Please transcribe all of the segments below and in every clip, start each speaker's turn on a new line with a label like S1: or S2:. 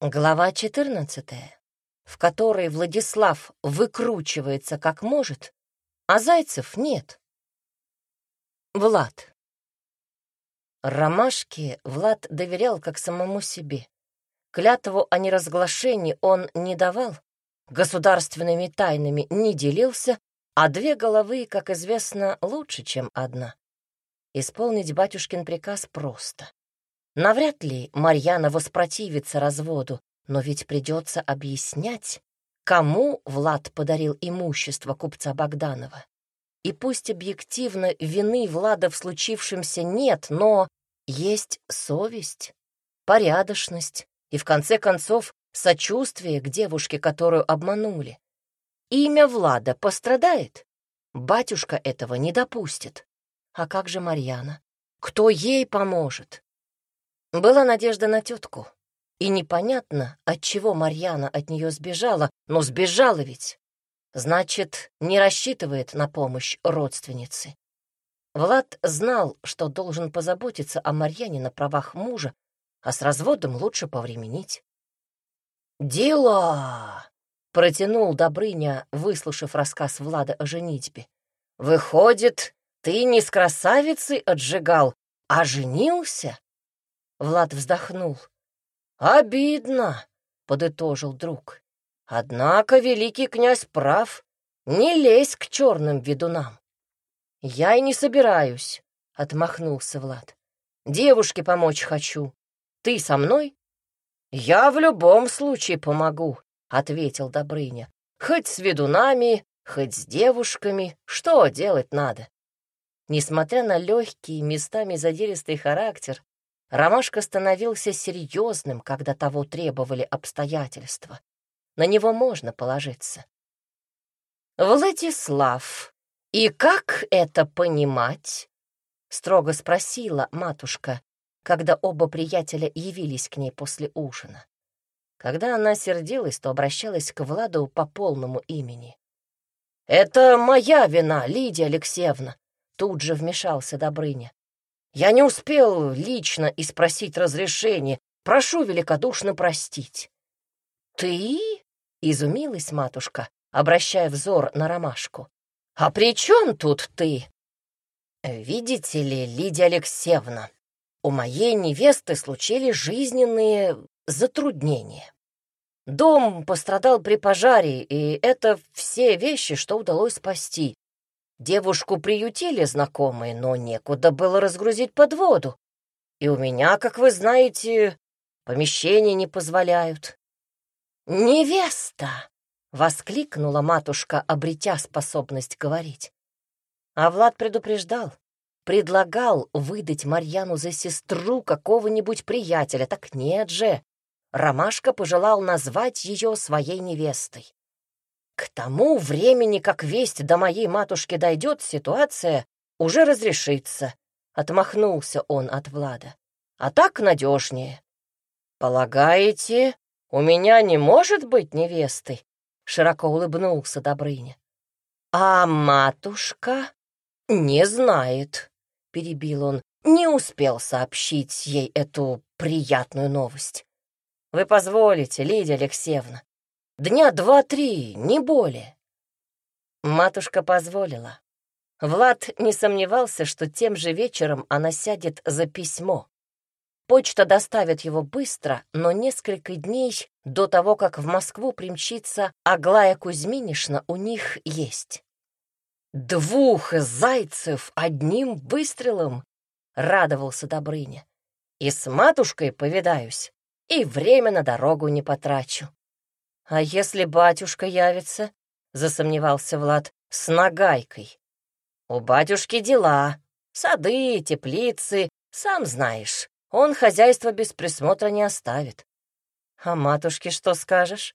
S1: Глава 14, в которой Владислав выкручивается как может, а Зайцев нет. Влад. Ромашке Влад доверял как самому себе. Клятву о неразглашении он не давал, государственными тайнами не делился, а две головы, как известно, лучше, чем одна. Исполнить батюшкин приказ просто. Навряд ли Марьяна воспротивится разводу, но ведь придется объяснять, кому Влад подарил имущество купца Богданова. И пусть объективно вины Влада в случившемся нет, но есть совесть, порядочность и, в конце концов, сочувствие к девушке, которую обманули. Имя Влада пострадает? Батюшка этого не допустит. А как же Марьяна? Кто ей поможет? Была надежда на тетку. И непонятно, от чего Марьяна от нее сбежала, но сбежала ведь. Значит, не рассчитывает на помощь родственницы. Влад знал, что должен позаботиться о Марьяне на правах мужа, а с разводом лучше повременить. «Дела!» — протянул Добрыня, выслушав рассказ Влада о женитьбе. «Выходит, ты не с красавицей отжигал, а женился?» Влад вздохнул. «Обидно», — подытожил друг. «Однако великий князь прав. Не лезь к черным ведунам». «Я и не собираюсь», — отмахнулся Влад. «Девушке помочь хочу. Ты со мной?» «Я в любом случае помогу», — ответил Добрыня. «Хоть с ведунами, хоть с девушками. Что делать надо?» Несмотря на легкий, местами задиристый характер, Ромашка становился серьезным, когда того требовали обстоятельства. На него можно положиться. «Владислав, и как это понимать?» — строго спросила матушка, когда оба приятеля явились к ней после ужина. Когда она сердилась, то обращалась к Владу по полному имени. «Это моя вина, Лидия Алексеевна», — тут же вмешался Добрыня. Я не успел лично и спросить разрешения. Прошу великодушно простить». «Ты?» — изумилась матушка, обращая взор на ромашку. «А при чем тут ты?» «Видите ли, Лидия Алексеевна, у моей невесты случились жизненные затруднения. Дом пострадал при пожаре, и это все вещи, что удалось спасти. Девушку приютили знакомые, но некуда было разгрузить под воду. И у меня, как вы знаете, помещения не позволяют. «Невеста!» — воскликнула матушка, обретя способность говорить. А Влад предупреждал, предлагал выдать Марьяну за сестру какого-нибудь приятеля. Так нет же. Ромашка пожелал назвать ее своей невестой. К тому времени, как весть до моей матушки дойдет, ситуация уже разрешится. Отмахнулся он от Влада. А так надежнее. Полагаете, у меня не может быть невесты? Широко улыбнулся Добрыня. А матушка не знает, перебил он, не успел сообщить ей эту приятную новость. Вы позволите, Лидия Алексеевна, Дня два-три, не более. Матушка позволила. Влад не сомневался, что тем же вечером она сядет за письмо. Почта доставит его быстро, но несколько дней до того, как в Москву примчится Аглая Кузьминишна, у них есть. «Двух зайцев одним выстрелом!» — радовался Добрыня. «И с матушкой повидаюсь, и время на дорогу не потрачу». «А если батюшка явится?» — засомневался Влад. «С нагайкой. У батюшки дела, сады, теплицы, сам знаешь. Он хозяйство без присмотра не оставит. А матушке что скажешь?»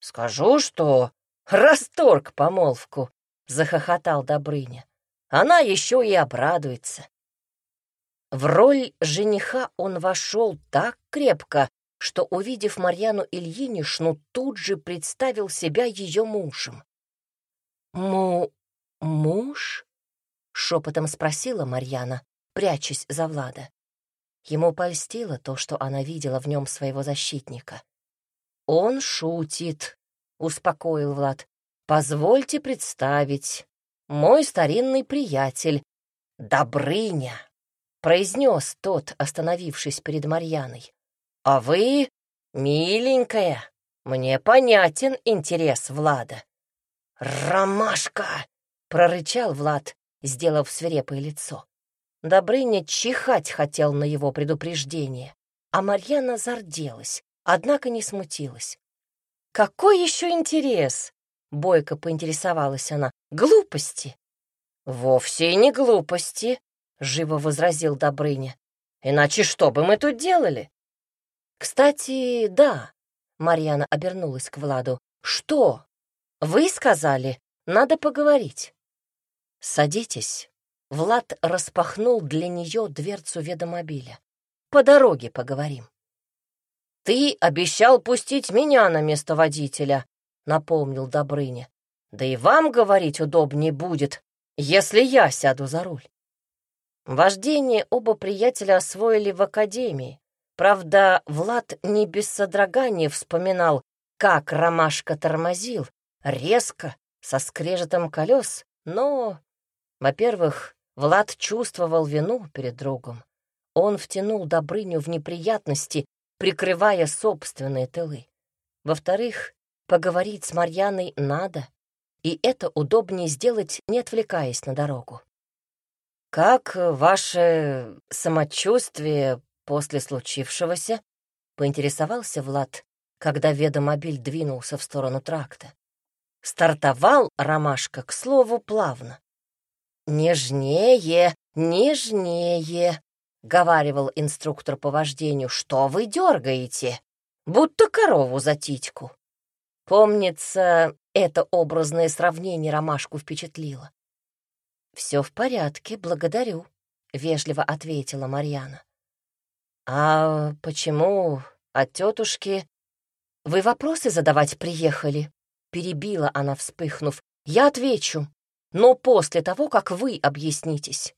S1: «Скажу, что расторг помолвку», — захохотал Добрыня. «Она еще и обрадуется». В роль жениха он вошел так крепко, что, увидев Марьяну Ильинишну, тут же представил себя ее мужем. «Му... муж?» — шепотом спросила Марьяна, прячась за Влада. Ему польстило то, что она видела в нем своего защитника. Он шутит, успокоил Влад. Позвольте представить, мой старинный приятель, Добрыня, произнес тот, остановившись перед Марьяной. А вы, миленькая, мне понятен интерес Влада. «Ромашка!» — прорычал Влад, сделав свирепое лицо. Добрыня чихать хотел на его предупреждение, а Марьяна зарделась, однако не смутилась. «Какой еще интерес?» — бойко поинтересовалась она. «Глупости!» «Вовсе не глупости», — живо возразил Добрыня. «Иначе что бы мы тут делали?» «Кстати, да», — Марьяна обернулась к Владу. «Что? Вы сказали, надо поговорить». «Садитесь». Влад распахнул для нее дверцу ведомобиля. «По дороге поговорим». «Ты обещал пустить меня на место водителя», — напомнил Добрыня. «Да и вам говорить удобнее будет, если я сяду за руль». Вождение оба приятеля освоили в академии. Правда, Влад не без содрогания вспоминал, как ромашка тормозил, резко, со скрежетом колес, но, во-первых, Влад чувствовал вину перед другом. Он втянул Добрыню в неприятности, прикрывая собственные тылы. Во-вторых, поговорить с Марьяной надо, и это удобнее сделать, не отвлекаясь на дорогу. «Как ваше самочувствие после случившегося?» — поинтересовался Влад, когда ведомобиль двинулся в сторону тракта. Стартовал ромашка, к слову, плавно. «Нежнее, нежнее», — говаривал инструктор по вождению, — «что вы дергаете? Будто корову за титьку». Помнится, это образное сравнение ромашку впечатлило. «Все в порядке, благодарю», — вежливо ответила Марьяна. «А почему от тетушки...» «Вы вопросы задавать приехали?» — перебила она, вспыхнув. «Я отвечу, но после того, как вы объяснитесь».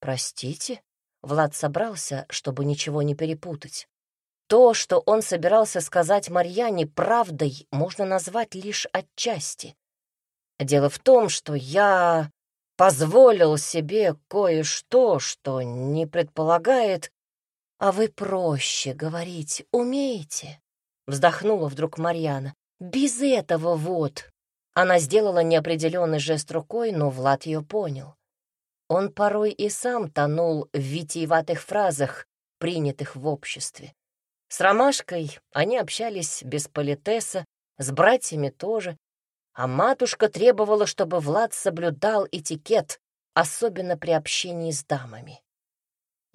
S1: «Простите?» — Влад собрался, чтобы ничего не перепутать. То, что он собирался сказать Марьяне, правдой можно назвать лишь отчасти. Дело в том, что я позволил себе кое-что, что не предполагает... А вы проще говорить умеете? Вздохнула вдруг Марьяна. Без этого вот. Она сделала неопределенный жест рукой, но Влад ее понял. Он порой и сам тонул в витиеватых фразах, принятых в обществе. С Ромашкой они общались без политеса, с братьями тоже, а матушка требовала, чтобы Влад соблюдал этикет, особенно при общении с дамами.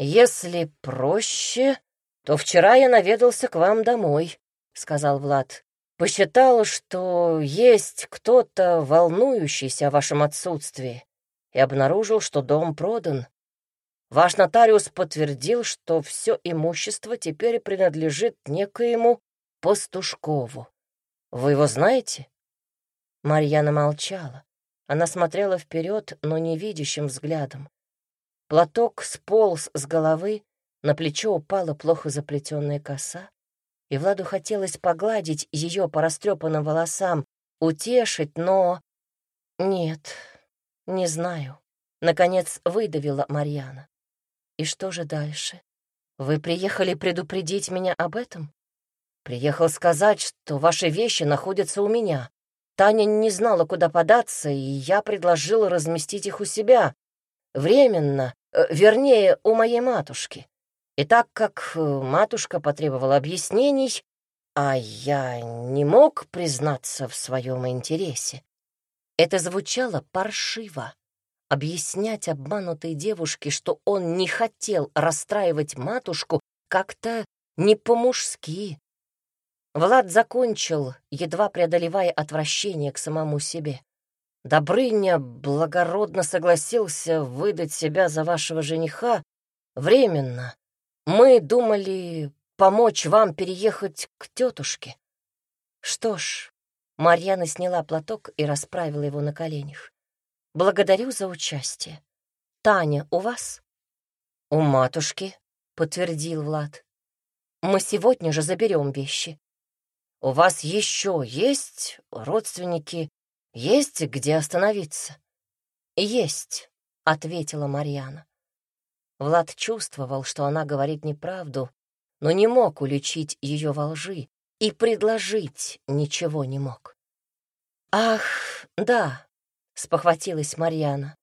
S1: «Если проще, то вчера я наведался к вам домой», — сказал Влад. «Посчитал, что есть кто-то, волнующийся о вашем отсутствии, и обнаружил, что дом продан. Ваш нотариус подтвердил, что все имущество теперь принадлежит некоему Пастушкову. Вы его знаете?» Марьяна молчала. Она смотрела вперед, но невидящим взглядом. Платок сполз с головы, на плечо упала плохо заплетенная коса, и Владу хотелось погладить ее по растрепанным волосам, утешить, но... Нет, не знаю. Наконец выдавила Марьяна. И что же дальше? Вы приехали предупредить меня об этом? Приехал сказать, что ваши вещи находятся у меня. Таня не знала, куда податься, и я предложил разместить их у себя. Временно, э, вернее, у моей матушки. И так как э, матушка потребовала объяснений, а я не мог признаться в своем интересе, это звучало паршиво объяснять обманутой девушке, что он не хотел расстраивать матушку, как-то не по-мужски. Влад закончил, едва преодолевая отвращение к самому себе. Добрыня благородно согласился выдать себя за вашего жениха временно. Мы думали помочь вам переехать к тетушке. Что ж, Марьяна сняла платок и расправила его на коленях. Благодарю за участие. Таня у вас? У матушки, подтвердил Влад. Мы сегодня же заберем вещи. у вас еще есть родственники, есть где остановиться?» «Есть», — ответила Марьяна. Влад чувствовал, что она говорит неправду, но не мог уличить ее во лжи и предложить ничего не мог. «Ах, да», — спохватилась Марьяна.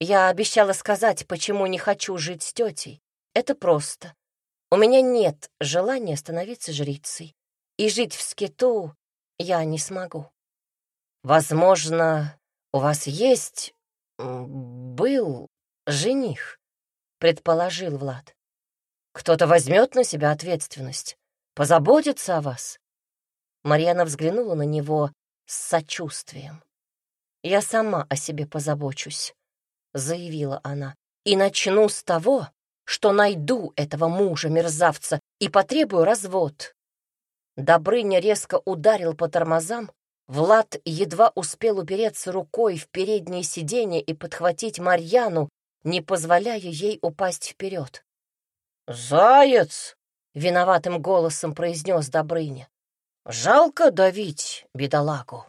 S1: «Я обещала сказать, почему не хочу жить с тетей. Это просто. У меня нет желания становиться жрицей, и жить в скиту я не смогу. Возможно, у вас есть... был жених?» предположил Влад. Кто-то возьмет на себя ответственность, позаботится о вас. Марьяна взглянула на него с сочувствием. «Я сама о себе позабочусь», — заявила она, «и начну с того, что найду этого мужа-мерзавца и потребую развод». Добрыня резко ударил по тормозам, Влад едва успел упереться рукой в переднее сиденье и подхватить Марьяну, не позволяя ей упасть вперед. «Заяц!» — виноватым голосом произнес Добрыня. «Жалко давить бедолагу».